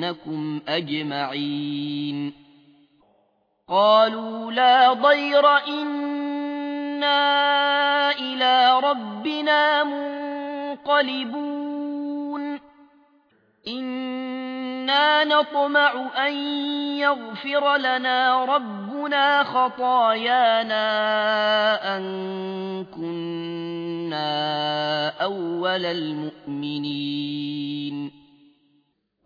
ولأصلبنكم أجمعين. قالوا لا ضير إنا إلى ربنا منقلبون. إنا نطمع أن يغفر لنا ربنا خطايانا أن كنا أول المؤمنين.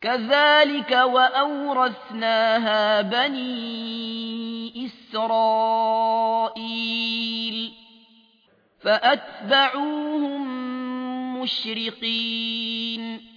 كذلك وأورثناها بني إسرائيل فأتبعوهم مشرقين.